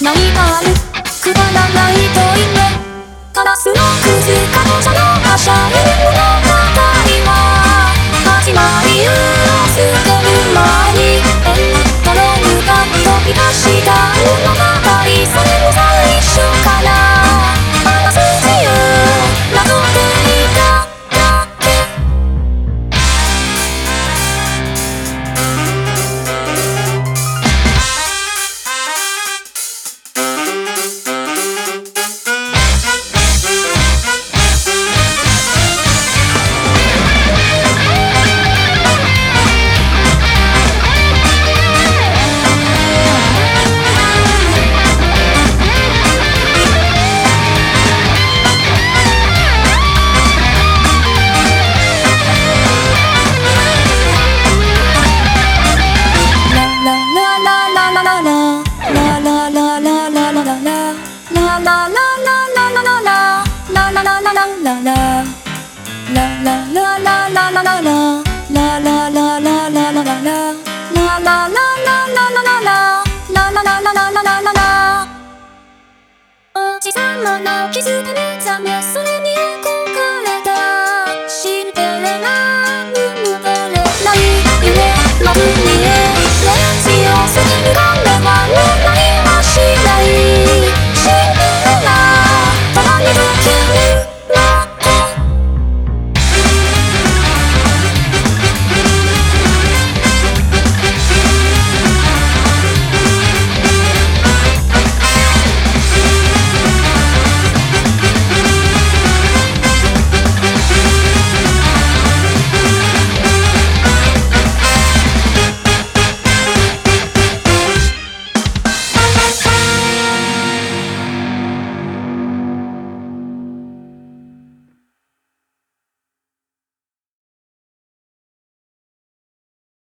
何がある？くだらないといいねガラスのくじ彼女の馬車に乗ろう地産のなを刻んで目覚めそれ